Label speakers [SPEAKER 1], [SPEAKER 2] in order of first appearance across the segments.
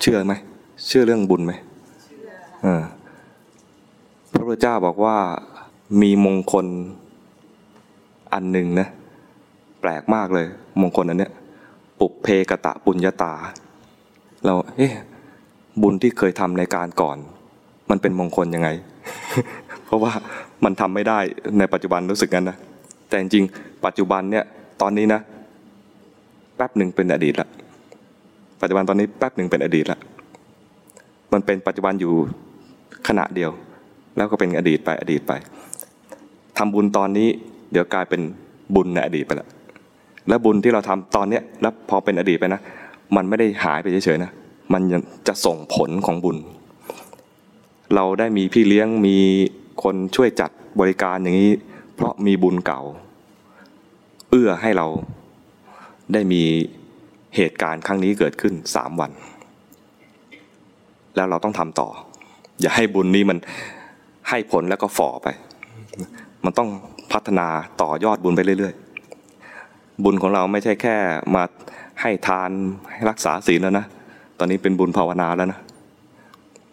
[SPEAKER 1] เชื่อไหมเชื่อเรื่องบุญไหมเออพระพุทธเจ้าบอกว่ามีมงคลอันหนึ่งนะแปลกมากเลย มงคลอันเนี้ยปุเพกตะปุญญาตา เราเอ๊ะบุญที่เคยทำในการก่อน มันเป็นมงคลยังไง เพราะว่ามันทำไม่ได้ในปัจจุบันรู้สึกงั้นนะแต่จริงๆปัจจุบันเนี่ยตอนนี้นะแป๊บหนึ่งเป็นอดีตละ ปัจจุบันตอนนี้แป๊บหนึ่งเป็นอดีตละมันเป็นปัจจุบันอยู่ขณะเดียว แล้วก็เป็นอดีตไปอดีตไปทำบุญตอนนี้ เดี๋ยวกลายเป็นบุญในอดีตไปละแล้วบุญที่เราทำตอนเนี้ยแล้วพอเป็นอดีตไปนะมันไม่ได้หายไปเฉยๆนะมันจะส่งผลของบุญ เราได้มีพี่เลี้ยงมีคนช่วยจัดบริการอย่างนี้ เพราะมีบุญเก่า เอื้อให้เราได้มี เหตุการณ์ครั้งนี้เกิดขึ้นสามวัน แล้วเราต้องทำต่อ อย่าให้บุญนี้มันให้ผลแล้วก็ฝ่อไป มันต้องพัฒนาต่อยอดบุญไปเรื่อย ๆ บุญของเราไม่ใช่แค่มาให้ทานให้รักษาศีลแล้วนะ ตอนนี้เป็นบุญภาวนาแล้วนะ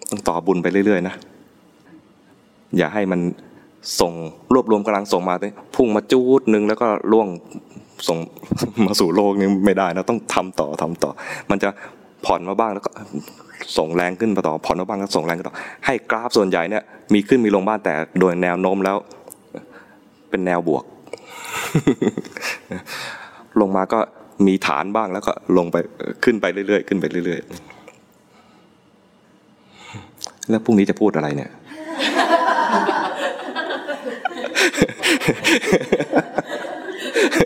[SPEAKER 1] ต้องต่อบุญไปเรื่อยๆนะ อย่าให้มันส่งรวบรวมกำลังส่งมาพุ่งมาจูดหนึ่งแล้วก็ล่วง ส่งมาสู่โลกนี้ไม่ได้นะต้องทำต่อทำต่อ มันจะผ่อนมาบ้างแล้วก็ส่งแรงขึ้นมาต่อผ่อนมาบ้างแล้วส่งแรงขึ้นต่อให้กราฟส่วนใหญ่เนี่ยมีขึ้นมีลงบ้างแต่โดยแนวโน้มแล้ว เป็นแนวบวก ลงมาก็มีฐานบ้างแล้วก็ลงไปขึ้นไปเรื่อยๆขึ้นไปเรื่อยๆแล้วพรุ่งนี้จะพูดอะไรเนี่ย